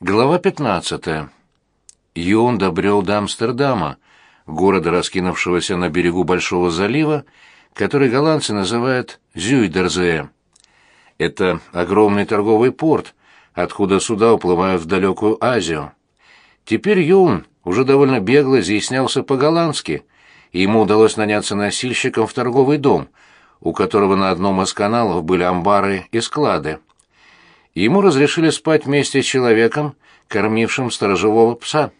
Глава 15. Юн добрел до Амстердама, города, раскинувшегося на берегу Большого залива, который голландцы называют Зюйдерзее. Это огромный торговый порт, откуда суда уплывают в далекую Азию. Теперь Юн уже довольно бегло изъяснялся по-голландски, и ему удалось наняться носильщиком в торговый дом, у которого на одном из каналов были амбары и склады. Ему разрешили спать вместе с человеком, кормившим сторожевого пса.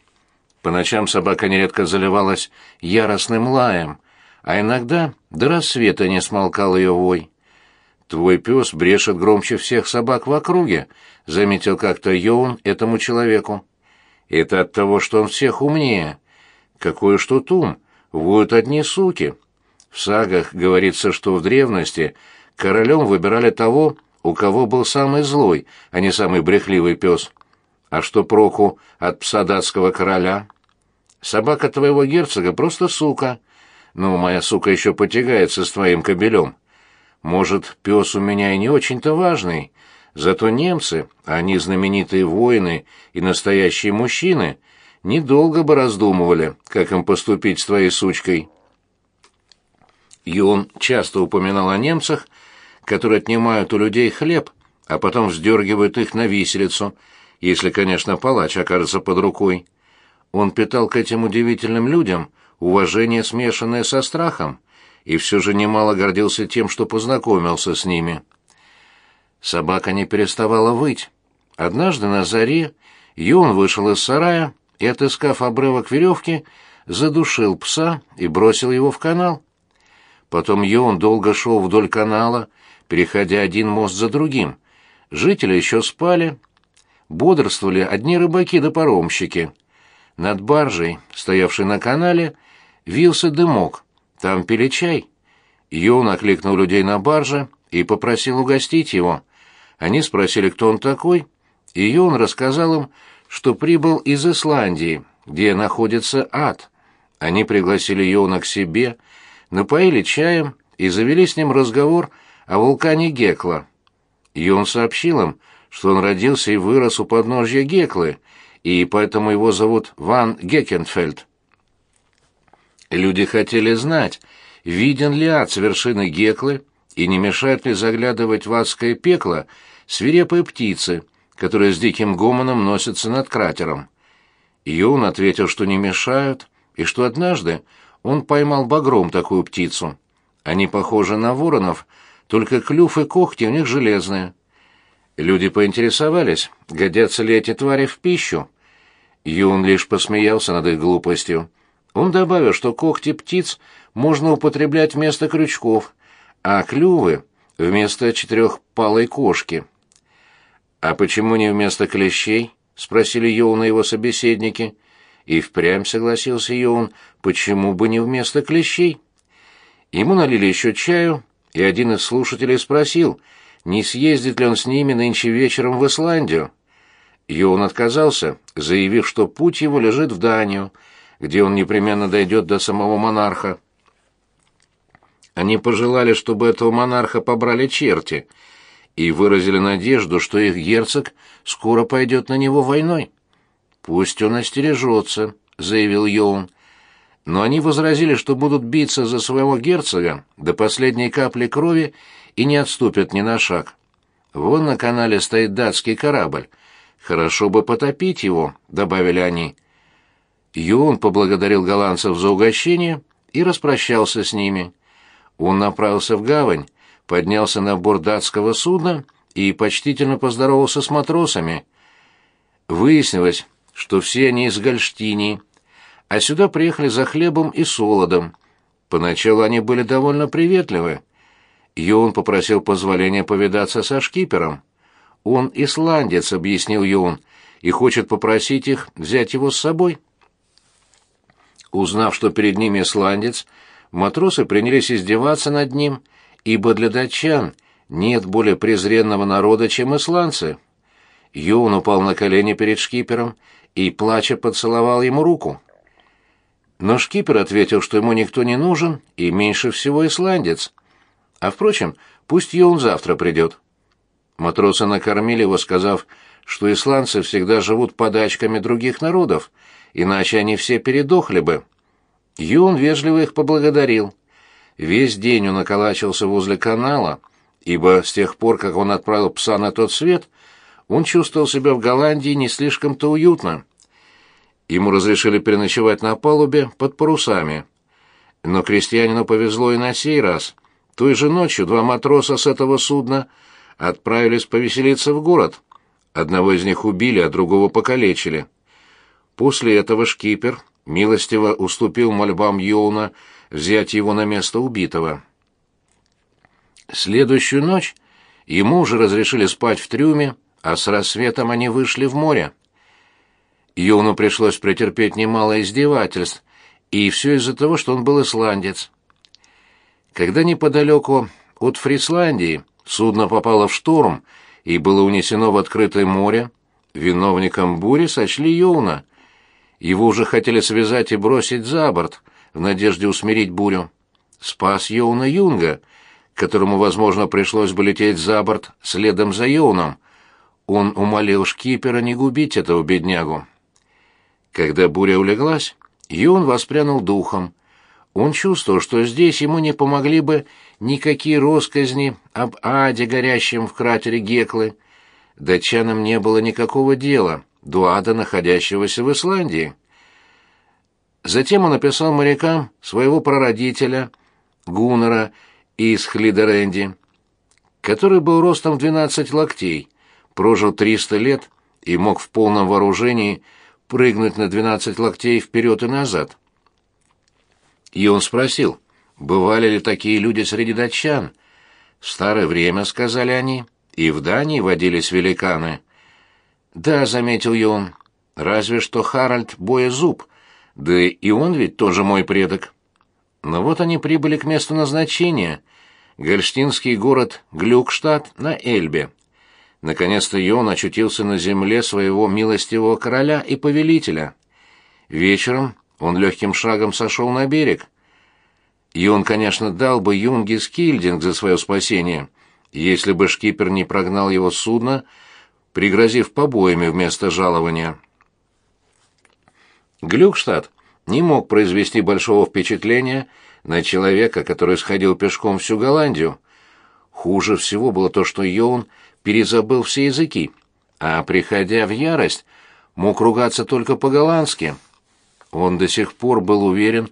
По ночам собака нередко заливалась яростным лаем, а иногда до рассвета не смолкал ее вой. «Твой пес брешет громче всех собак в округе», — заметил как-то Йоун этому человеку. «Это от того, что он всех умнее. Какой уж тут ум, воют одни суки. В сагах говорится, что в древности королем выбирали того, у кого был самый злой, а не самый брехливый пес. А что проку от пса датского короля? Собака твоего герцога просто сука. Ну, моя сука еще потягается с твоим кобелем. Может, пес у меня и не очень-то важный, зато немцы, они знаменитые воины и настоящие мужчины, недолго бы раздумывали, как им поступить с твоей сучкой. И он часто упоминал о немцах, которые отнимают у людей хлеб, а потом вздергивают их на виселицу, если, конечно, палач окажется под рукой. Он питал к этим удивительным людям уважение, смешанное со страхом, и все же немало гордился тем, что познакомился с ними. Собака не переставала выть. Однажды на заре Юн вышел из сарая и, отыскав обрывок веревки, задушил пса и бросил его в канал. Потом Юн долго шел вдоль канала, переходя один мост за другим. Жители еще спали. Бодрствовали одни рыбаки да паромщики. Над баржей, стоявшей на канале, вился дымок. Там пили чай. Йон окликнул людей на барже и попросил угостить его. Они спросили, кто он такой, и Йон рассказал им, что прибыл из Исландии, где находится ад. Они пригласили Йона к себе, напоили чаем и завели с ним разговор о вулкане Гекла. И он сообщил им, что он родился и вырос у подножья Геклы, и поэтому его зовут Ван Гекенфельд. Люди хотели знать, виден ли ад с вершины Геклы и не мешает ли заглядывать в адское пекло свирепые птицы, которые с диким гомоном носятся над кратером. Юн ответил, что не мешают, и что однажды он поймал багром такую птицу. Они похожи на воронов, только клюв и когти у них железные. Люди поинтересовались, годятся ли эти твари в пищу. Юн лишь посмеялся над их глупостью. Он добавил, что когти птиц можно употреблять вместо крючков, а клювы — вместо четырехпалой кошки. «А почему не вместо клещей?» — спросили Йоуна его собеседники. И впрямь согласился Йоун, почему бы не вместо клещей? Ему налили еще чаю, и один из слушателей спросил, не съездит ли он с ними нынче вечером в Исландию. Йоун отказался, заявив, что путь его лежит в Данию, где он непременно дойдет до самого монарха. Они пожелали, чтобы этого монарха побрали черти, и выразили надежду, что их герцог скоро пойдет на него войной. «Пусть он остережется», — заявил Йоун но они возразили, что будут биться за своего герцога до последней капли крови и не отступят ни на шаг. Вон на канале стоит датский корабль. Хорошо бы потопить его, добавили они. Юн поблагодарил голландцев за угощение и распрощался с ними. Он направился в гавань, поднялся на борт датского судна и почтительно поздоровался с матросами. Выяснилось, что все они из Гольштинии, а сюда приехали за хлебом и солодом. Поначалу они были довольно приветливы. Йон попросил позволения повидаться со шкипером. Он исландец, объяснил Йон, и хочет попросить их взять его с собой. Узнав, что перед ними исландец, матросы принялись издеваться над ним, ибо для датчан нет более презренного народа, чем исландцы. Йон упал на колени перед шкипером и, плача, поцеловал ему руку. Но шкипер ответил, что ему никто не нужен и меньше всего исландец. А впрочем, пусть Йоун завтра придет. Матросы накормили его, сказав, что исландцы всегда живут подачками других народов, иначе они все передохли бы. Юн вежливо их поблагодарил. Весь день он околачивался возле канала, ибо с тех пор, как он отправил пса на тот свет, он чувствовал себя в Голландии не слишком-то уютно. Ему разрешили переночевать на палубе под парусами. Но крестьянину повезло и на сей раз. Той же ночью два матроса с этого судна отправились повеселиться в город. Одного из них убили, а другого покалечили. После этого шкипер милостиво уступил мольбам Йоуна взять его на место убитого. Следующую ночь ему уже разрешили спать в трюме, а с рассветом они вышли в море. Йоуну пришлось претерпеть немало издевательств, и все из-за того, что он был исландец. Когда неподалеку от Фрисландии судно попало в шторм и было унесено в открытое море, виновником бури сочли Йоуна. Его уже хотели связать и бросить за борт, в надежде усмирить бурю. Спас Йоуна Юнга, которому, возможно, пришлось бы лететь за борт следом за Йоуном. Он умолил шкипера не губить этого беднягу. Когда буря улеглась, Юн воспрянул духом. Он чувствовал, что здесь ему не помогли бы никакие росказни об аде, горящем в кратере Геклы. Датчанам не было никакого дела до ада, находящегося в Исландии. Затем он написал морякам своего прародителя, Гуннера из Хлидеренди, который был ростом в 12 локтей, прожил 300 лет и мог в полном вооружении прыгнуть на 12 локтей вперед и назад. И он спросил, бывали ли такие люди среди датчан. В старое время, сказали они, и в Дании водились великаны. Да, заметил Йон, разве что Харальд Боезуб, да и он ведь тоже мой предок. Но вот они прибыли к месту назначения, гольштинский город Глюкштадт на Эльбе. Наконец-то Йон очутился на земле своего милостивого короля и повелителя. Вечером он легким шагом сошел на берег. И он, конечно, дал бы Юнге Скильдинг за свое спасение, если бы шкипер не прогнал его судно, пригрозив побоями вместо жалования. Глюкштадт не мог произвести большого впечатления на человека, который сходил пешком всю Голландию. Хуже всего было то, что Йоун перезабыл все языки, а, приходя в ярость, мог ругаться только по-голландски — он до сих пор был уверен,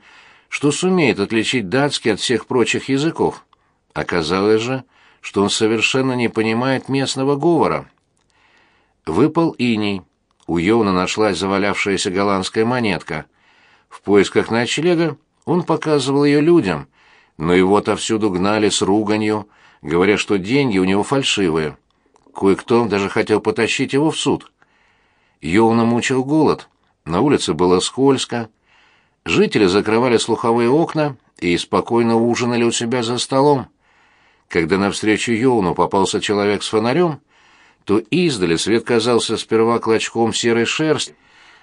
что сумеет отличить датский от всех прочих языков. Оказалось же, что он совершенно не понимает местного говора. Выпал иней. У Йона нашлась завалявшаяся голландская монетка. В поисках ночлега он показывал ее людям, но его отовсюду гнали с руганью, говоря, что деньги у него фальшивые. Кое-кто даже хотел потащить его в суд. Йоуна мучил голод — на улице было скользко. Жители закрывали слуховые окна и спокойно ужинали у себя за столом. Когда навстречу Йоуну попался человек с фонарем, то издали свет казался сперва клочком серой шерсти,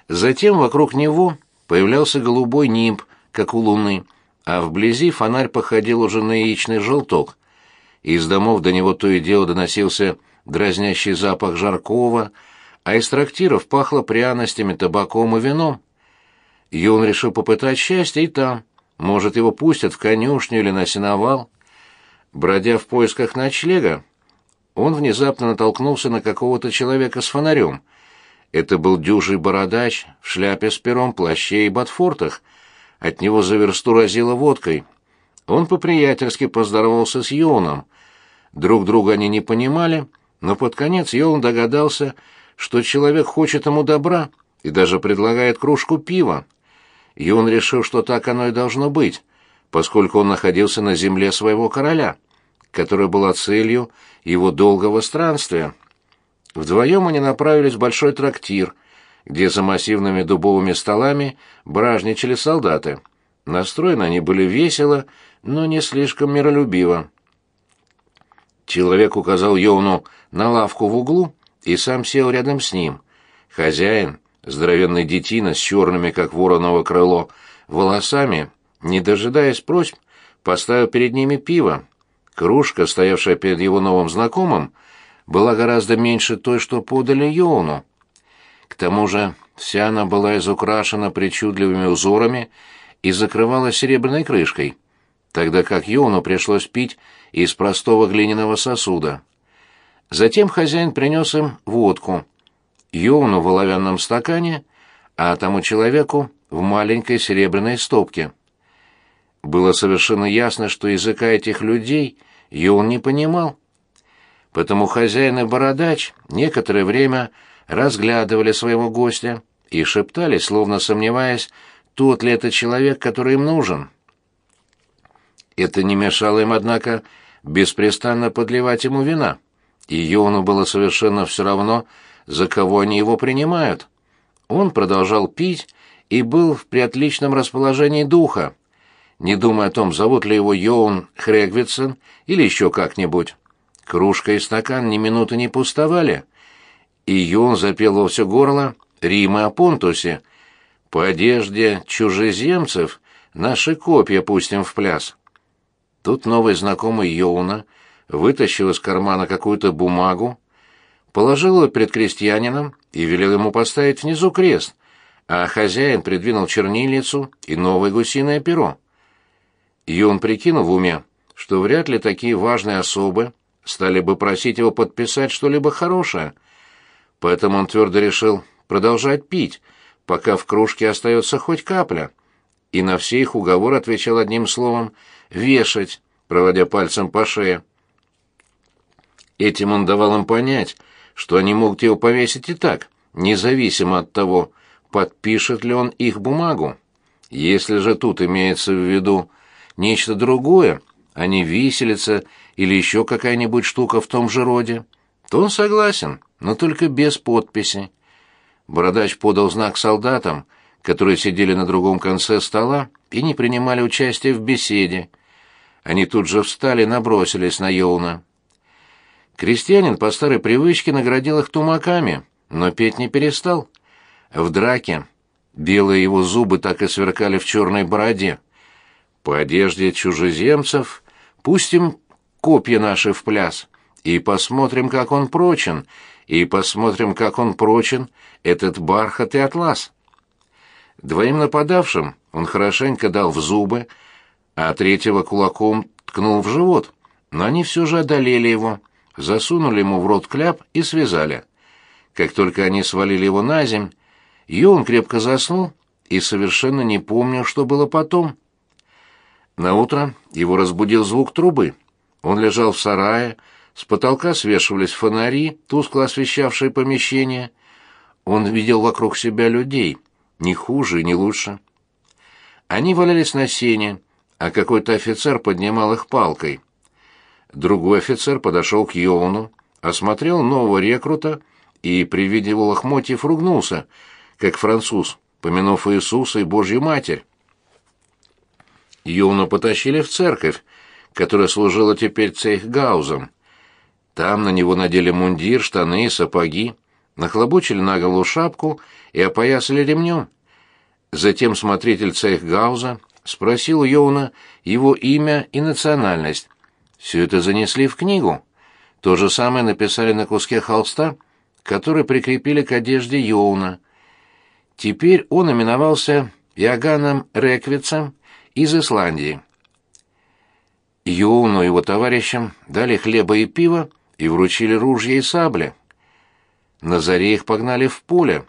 затем вокруг него появлялся голубой нимб, как у луны, а вблизи фонарь походил уже на яичный желток. Из домов до него то и дело доносился дразнящий запах жаркого, а из трактиров пахло пряностями, табаком и вином. Он решил попытать счастье и там. Может, его пустят в конюшню или на сеновал. Бродя в поисках ночлега, он внезапно натолкнулся на какого-то человека с фонарем. Это был дюжий бородач в шляпе с пером, плаще и ботфортах. От него за версту разило водкой. Он по-приятельски поздоровался с Йоном. Друг друга они не понимали, но под конец Йон догадался, что человек хочет ему добра и даже предлагает кружку пива. И он решил, что так оно и должно быть, поскольку он находился на земле своего короля, которая была целью его долгого странствия. Вдвоем они направились в большой трактир, где за массивными дубовыми столами бражничали солдаты. Настроены они были весело, но не слишком миролюбиво. Человек указал Йоуну на лавку в углу, и сам сел рядом с ним. Хозяин, здоровенный детина с черными, как вороново крыло, волосами, не дожидаясь просьб, поставил перед ними пиво. Кружка, стоявшая перед его новым знакомым, была гораздо меньше той, что подали Йоуну. К тому же вся она была изукрашена причудливыми узорами и закрывалась серебряной крышкой, тогда как Йоуну пришлось пить из простого глиняного сосуда. Затем хозяин принес им водку. Йоуну в оловянном стакане, а тому человеку в маленькой серебряной стопке. Было совершенно ясно, что языка этих людей Йоун не понимал. Потому хозяин и бородач некоторое время разглядывали своего гостя и шептали, словно сомневаясь, тот ли это человек, который им нужен. Это не мешало им, однако, беспрестанно подливать ему вина и Йону было совершенно все равно, за кого они его принимают. Он продолжал пить и был в приотличном расположении духа, не думая о том, зовут ли его Йоун Хрегвитсен или еще как-нибудь. Кружка и стакан ни минуты не пустовали, и Йоун запел во все горло римы о Понтусе. «По одежде чужеземцев наши копья пустим в пляс». Тут новый знакомый Йоуна — вытащил из кармана какую-то бумагу, положил ее перед крестьянином и велел ему поставить внизу крест, а хозяин придвинул чернильницу и новое гусиное перо. И он прикинул в уме, что вряд ли такие важные особы стали бы просить его подписать что-либо хорошее. Поэтому он твердо решил продолжать пить, пока в кружке остается хоть капля, и на все их уговоры отвечал одним словом «вешать», проводя пальцем по шее. Этим он давал им понять, что они могут его повесить и так, независимо от того, подпишет ли он их бумагу. Если же тут имеется в виду нечто другое, а не виселица или еще какая-нибудь штука в том же роде, то он согласен, но только без подписи. Бородач подал знак солдатам, которые сидели на другом конце стола и не принимали участия в беседе. Они тут же встали и набросились на Йоуна. Крестьянин по старой привычке наградил их тумаками, но петь не перестал. В драке белые его зубы так и сверкали в черной бороде. По одежде чужеземцев пустим копья наши в пляс, и посмотрим, как он прочен, и посмотрим, как он прочен, этот бархат и атлас. Двоим нападавшим он хорошенько дал в зубы, а третьего кулаком ткнул в живот, но они все же одолели его — засунули ему в рот кляп и связали. Как только они свалили его на земь, Йоун крепко заснул и совершенно не помнил, что было потом. Наутро его разбудил звук трубы. Он лежал в сарае, с потолка свешивались фонари, тускло освещавшие помещение. Он видел вокруг себя людей, не хуже и не лучше. Они валялись на сене, а какой-то офицер поднимал их палкой. Другой офицер подошел к Йоуну, осмотрел нового рекрута и при виде его ругнулся, как француз, помянув Иисуса и Божью Матерь. Йоуна потащили в церковь, которая служила теперь цейхгаузом. Там на него надели мундир, штаны и сапоги, нахлобучили на голову шапку и опоясали ремнем. Затем смотритель цейхгауза спросил Йоуна его имя и национальность, все это занесли в книгу. То же самое написали на куске холста, который прикрепили к одежде Йоуна. Теперь он именовался Яганом Реквицем из Исландии. Йоуну и его товарищам дали хлеба и пива и вручили ружья и сабли. На заре их погнали в поле.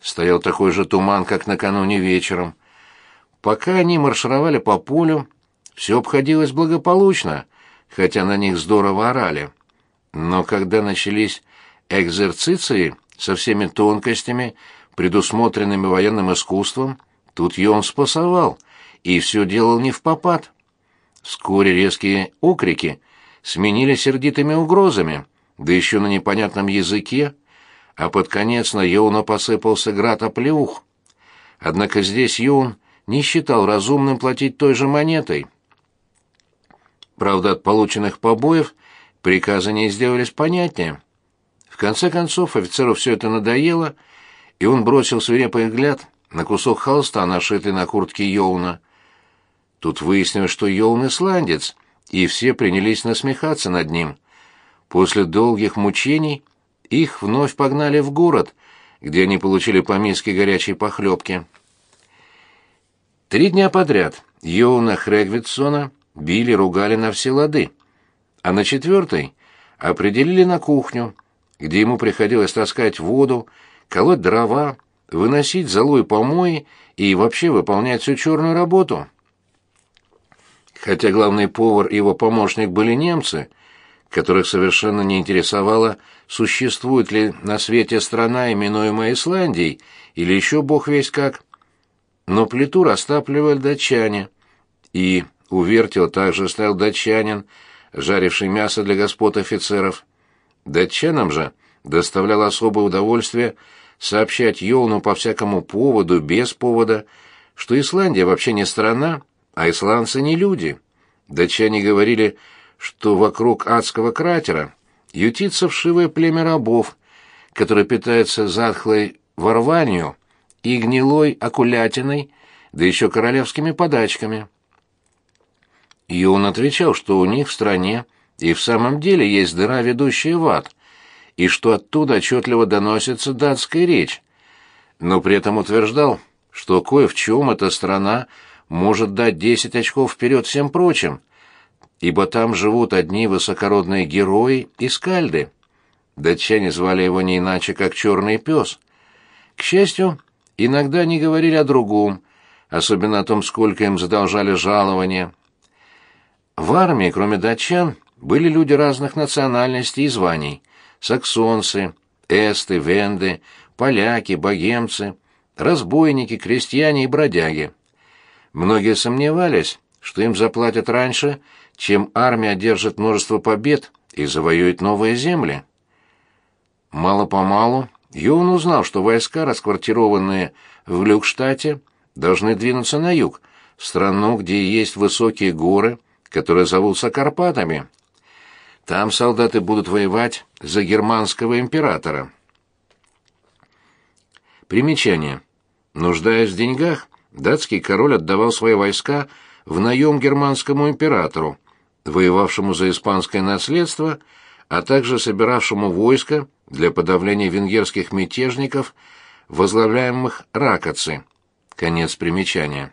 Стоял такой же туман, как накануне вечером. Пока они маршировали по полю, все обходилось благополучно — хотя на них здорово орали. Но когда начались экзерциции со всеми тонкостями, предусмотренными военным искусством, тут Йон спасовал и все делал не в попад. Вскоре резкие окрики сменились сердитыми угрозами, да еще на непонятном языке, а под конец на Йоуна посыпался град оплеух. Однако здесь Йоун не считал разумным платить той же монетой — Правда, от полученных побоев приказы не сделались понятнее. В конце концов, офицеру все это надоело, и он бросил свирепый взгляд на кусок холста, нашитый на куртке Йоуна. Тут выяснилось, что Йоун исландец, и все принялись насмехаться над ним. После долгих мучений их вновь погнали в город, где они получили по миске горячей похлебки. Три дня подряд Йоуна Хрегвитсона били, ругали на все лады, а на четвертый определили на кухню, где ему приходилось таскать воду, колоть дрова, выносить золу и помои и вообще выполнять всю черную работу. Хотя главный повар и его помощник были немцы, которых совершенно не интересовало, существует ли на свете страна, именуемая Исландией, или еще бог весть как. Но плиту растапливали датчане, и у вертела также стоял датчанин, жаривший мясо для господ офицеров. Датчанам же доставляло особое удовольствие сообщать Йолну по всякому поводу, без повода, что Исландия вообще не страна, а исландцы не люди. Датчане говорили, что вокруг адского кратера ютится вшивое племя рабов, которое питается затхлой ворванью и гнилой окулятиной, да еще королевскими подачками. И он отвечал, что у них в стране и в самом деле есть дыра, ведущая в ад, и что оттуда отчетливо доносится датская речь, но при этом утверждал, что кое в чем эта страна может дать десять очков вперед всем прочим, ибо там живут одни высокородные герои и скальды. Датчане звали его не иначе, как «черный пес». К счастью, иногда они говорили о другом, особенно о том, сколько им задолжали жалования. В армии, кроме датчан, были люди разных национальностей и званий — саксонцы, эсты, венды, поляки, богемцы, разбойники, крестьяне и бродяги. Многие сомневались, что им заплатят раньше, чем армия одержит множество побед и завоюет новые земли. Мало-помалу Йоун узнал, что войска, расквартированные в Люкштате, должны двинуться на юг, в страну, где есть высокие горы, которые зовутся Карпатами. Там солдаты будут воевать за германского императора. Примечание. Нуждаясь в деньгах, датский король отдавал свои войска в наем германскому императору, воевавшему за испанское наследство, а также собиравшему войско для подавления венгерских мятежников, возглавляемых Ракоци. Конец примечания.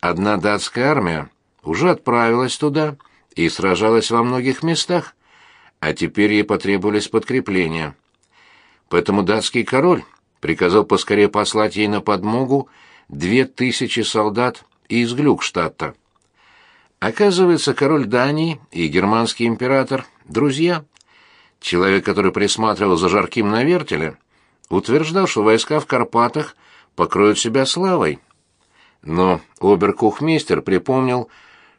Одна датская армия уже отправилась туда и сражалась во многих местах, а теперь ей потребовались подкрепления. Поэтому датский король приказал поскорее послать ей на подмогу две тысячи солдат из Глюкштадта. Оказывается, король Дании и германский император — друзья. Человек, который присматривал за жарким на вертеле, утверждал, что войска в Карпатах покроют себя славой. Но оберкухмейстер припомнил,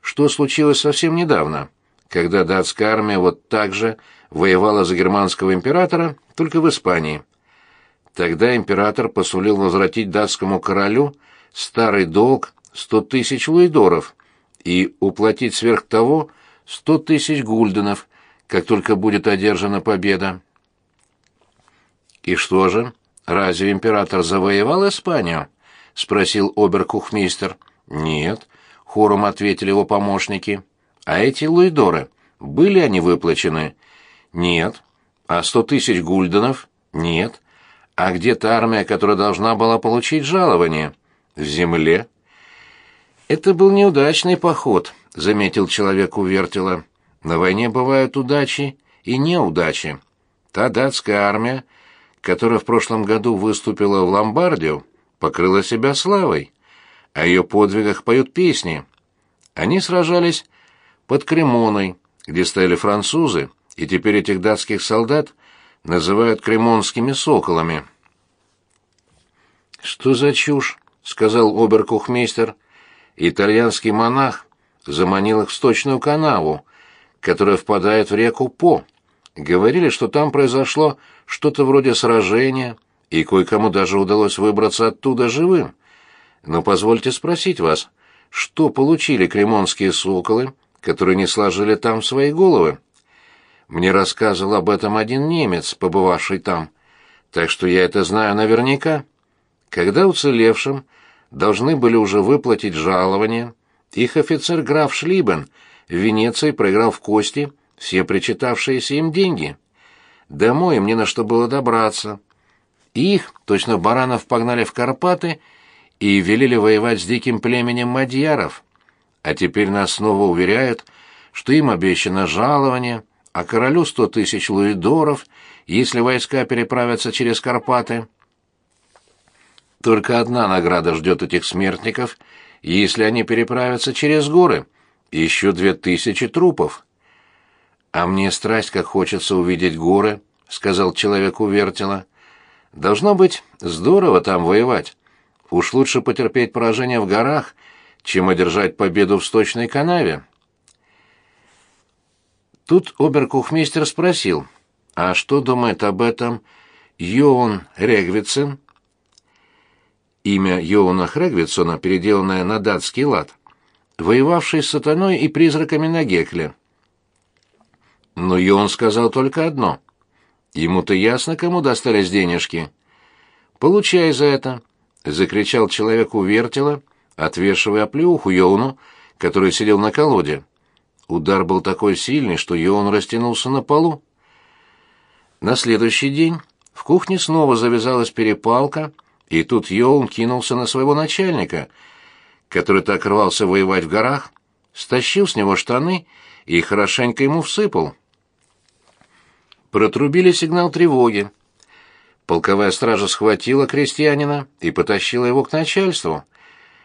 что случилось совсем недавно, когда датская армия вот так же воевала за германского императора, только в Испании. Тогда император посулил возвратить датскому королю старый долг сто тысяч луидоров и уплатить сверх того сто тысяч гульденов, как только будет одержана победа. «И что же, разве император завоевал Испанию?» — спросил оберкухмейстер. «Нет», — хором ответили его помощники. «А эти луидоры, были они выплачены?» «Нет». «А сто тысяч гульденов?» «Нет». А где-то армия, которая должна была получить жалование. В земле. Это был неудачный поход, заметил человек у вертела. На войне бывают удачи и неудачи. Та датская армия, которая в прошлом году выступила в Ломбардию, покрыла себя славой. О ее подвигах поют песни. Они сражались под Кремоной, где стояли французы, и теперь этих датских солдат называют кремонскими соколами. «Что за чушь?» — сказал оберкухмейстер. «Итальянский монах заманил их в сточную канаву, которая впадает в реку По. Говорили, что там произошло что-то вроде сражения, и кое-кому даже удалось выбраться оттуда живым. Но позвольте спросить вас, что получили кремонские соколы, которые не сложили там свои головы?» Мне рассказывал об этом один немец, побывавший там, так что я это знаю наверняка. Когда уцелевшим должны были уже выплатить жалование, их офицер граф Шлибен в Венеции проиграл в кости все причитавшиеся им деньги. Домой им не на что было добраться. Их, точно баранов, погнали в Карпаты и велели воевать с диким племенем мадьяров. А теперь нас снова уверяют, что им обещано жалование, а королю сто тысяч луидоров, если войска переправятся через Карпаты. Только одна награда ждет этих смертников, если они переправятся через горы. Еще две тысячи трупов. «А мне страсть, как хочется увидеть горы», — сказал человек у. «Должно быть здорово там воевать. Уж лучше потерпеть поражение в горах, чем одержать победу в сточной канаве». Тут оберкухмейстер спросил, а что думает об этом Йоун Регвитсен? Имя Йоуна Хрегвитсона, переделанное на датский лад, воевавший с сатаной и призраками на Гекле. Но Йоун сказал только одно. Ему-то ясно, кому достались денежки. «Получай за это!» — закричал человек у вертела, отвешивая плюху Йоуну, который сидел на колоде. Удар был такой сильный, что Йоун растянулся на полу. На следующий день в кухне снова завязалась перепалка, и тут Йоун кинулся на своего начальника, который так рвался воевать в горах, стащил с него штаны и хорошенько ему всыпал. Протрубили сигнал тревоги. Полковая стража схватила крестьянина и потащила его к начальству.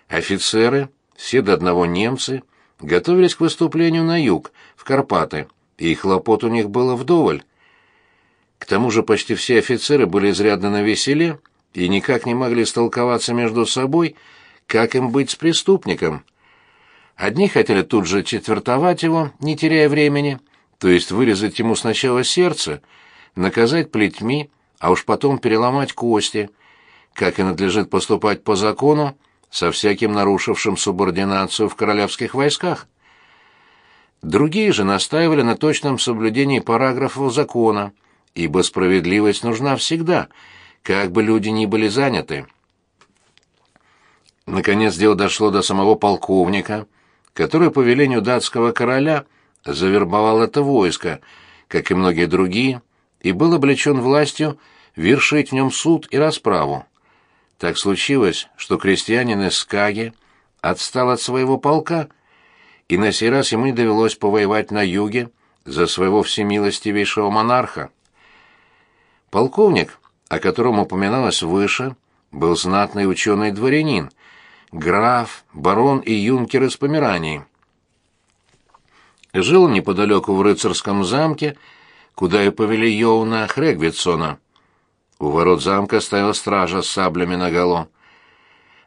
Офицеры, все до одного немцы, — готовились к выступлению на юг, в Карпаты, и хлопот у них было вдоволь. К тому же почти все офицеры были изрядно навеселе и никак не могли столковаться между собой, как им быть с преступником. Одни хотели тут же четвертовать его, не теряя времени, то есть вырезать ему сначала сердце, наказать плетьми, а уж потом переломать кости, как и надлежит поступать по закону, со всяким нарушившим субординацию в королевских войсках. Другие же настаивали на точном соблюдении параграфов закона, ибо справедливость нужна всегда, как бы люди ни были заняты. Наконец дело дошло до самого полковника, который по велению датского короля завербовал это войско, как и многие другие, и был облечен властью вершить в нем суд и расправу. Так случилось, что крестьянин из Скаги отстал от своего полка, и на сей раз ему не довелось повоевать на юге за своего всемилостивейшего монарха. Полковник, о котором упоминалось выше, был знатный ученый дворянин, граф, барон и юнкер из Померании. Жил неподалеку в рыцарском замке, куда и повели Йоуна Хрегвитсона. У ворот замка стояла стража с саблями наголо.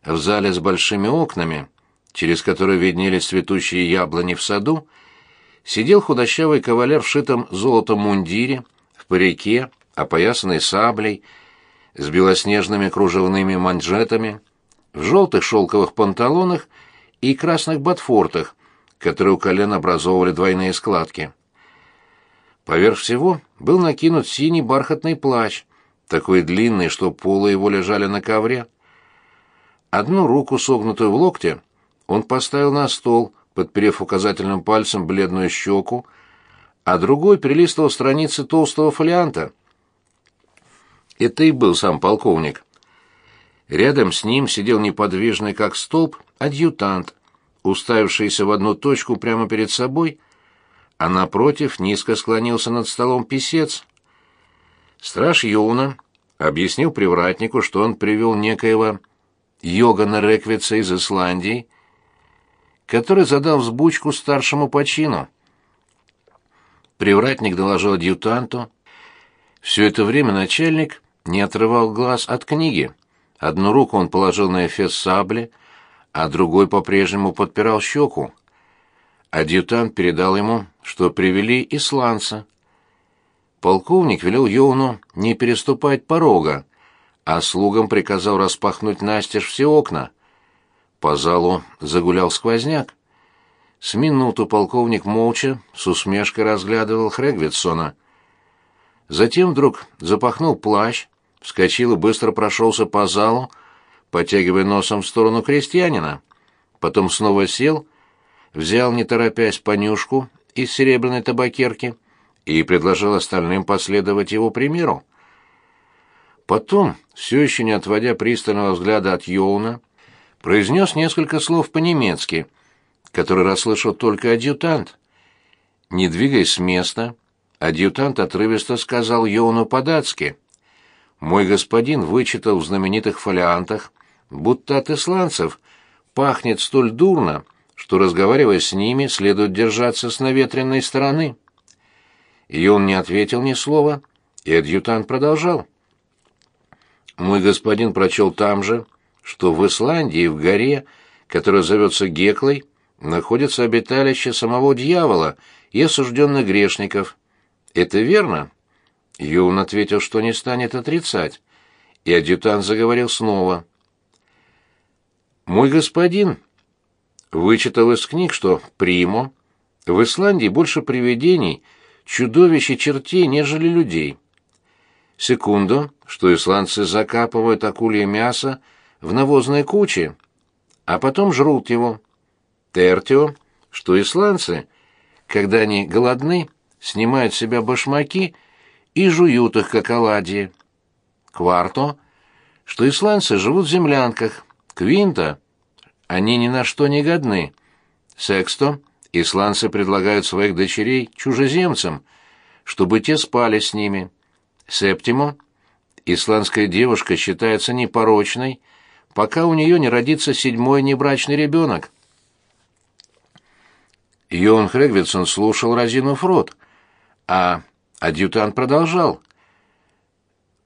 В зале с большими окнами, через которые виднелись цветущие яблони в саду, сидел худощавый кавалер в шитом золотом мундире, в парике, опоясанный саблей, с белоснежными кружевными манжетами, в желтых шелковых панталонах и красных ботфортах, которые у колен образовывали двойные складки. Поверх всего был накинут синий бархатный плащ, такой длинный, что полы его лежали на ковре. Одну руку, согнутую в локте, он поставил на стол, подперев указательным пальцем бледную щеку, а другой прилистывал страницы толстого фолианта. Это и был сам полковник. Рядом с ним сидел неподвижный, как столб, адъютант, уставившийся в одну точку прямо перед собой, а напротив низко склонился над столом писец. Страж Юна объяснил привратнику, что он привел некоего Йогана Реквица из Исландии, который задал взбучку старшему по чину. Привратник доложил адъютанту. Все это время начальник не отрывал глаз от книги. Одну руку он положил на эфес сабли, а другой по-прежнему подпирал щеку. Адъютант передал ему, что привели исландца — полковник велел Йоуну не переступать порога, а слугам приказал распахнуть настежь все окна. По залу загулял сквозняк. С минуту полковник молча, с усмешкой разглядывал Хрегвитсона. Затем вдруг запахнул плащ, вскочил и быстро прошелся по залу, потягивая носом в сторону крестьянина. Потом снова сел, взял, не торопясь, понюшку из серебряной табакерки и предложил остальным последовать его примеру. Потом, все еще не отводя пристального взгляда от Йоуна, произнес несколько слов по-немецки, которые расслышал только адъютант. Не двигаясь с места, адъютант отрывисто сказал Йоуну по-датски. «Мой господин вычитал в знаменитых фолиантах, будто от исландцев пахнет столь дурно, что, разговаривая с ними, следует держаться с наветренной стороны». Йон не ответил ни слова, и адъютант продолжал. «Мой господин прочел там же, что в Исландии, в горе, которая зовется Геклой, находится обиталище самого дьявола и осужденных грешников. Это верно?» Юн ответил, что не станет отрицать, и адъютант заговорил снова. «Мой господин вычитал из книг, что Примо в Исландии больше привидений, чудовищ и чертей, нежели людей. Секунду, что исландцы закапывают акулье мясо в навозной куче, а потом жрут его. Тертио, что исландцы, когда они голодны, снимают с себя башмаки и жуют их, как оладьи. Кварто, что исландцы живут в землянках. Квинта, они ни на что не годны. Сексто, исландцы предлагают своих дочерей чужеземцам, чтобы те спали с ними. Септимо, исландская девушка считается непорочной, пока у нее не родится седьмой небрачный ребенок. Йон Хрегвитсон слушал, разинув рот, а адъютант продолжал.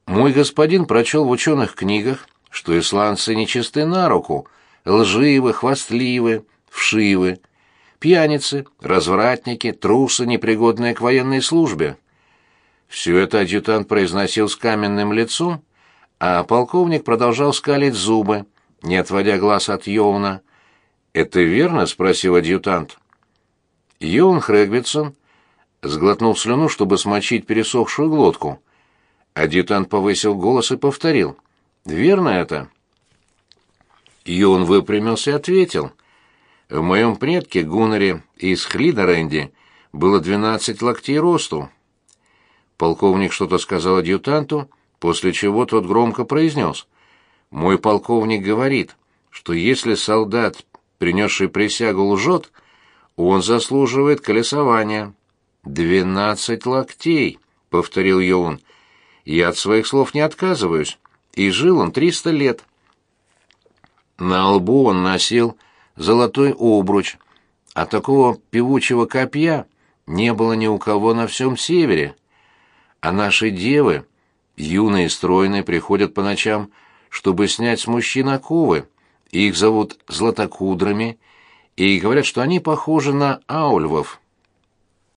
«Мой господин прочел в ученых книгах, что исландцы нечисты на руку, лживы, хвастливы, вшивы, пьяницы, развратники, трусы, непригодные к военной службе». Все это адъютант произносил с каменным лицом, а полковник продолжал скалить зубы, не отводя глаз от Йоуна. «Это верно?» — спросил адъютант. Йоун Хрегвитсон сглотнул слюну, чтобы смочить пересохшую глотку. Адъютант повысил голос и повторил. «Верно это?» Йоун выпрямился и ответил. «В моем предке Гунаре из Хлидоренди было двенадцать локтей росту». Полковник что-то сказал адъютанту, после чего тот громко произнес. «Мой полковник говорит, что если солдат, принесший присягу, лжет, он заслуживает колесования». «Двенадцать локтей», — повторил Йоун. «Я от своих слов не отказываюсь, и жил он триста лет». На лбу он носил золотой обруч, а такого певучего копья не было ни у кого на всем севере. А наши девы, юные и стройные, приходят по ночам, чтобы снять с мужчин оковы. Их зовут златокудрами, и говорят, что они похожи на аульвов.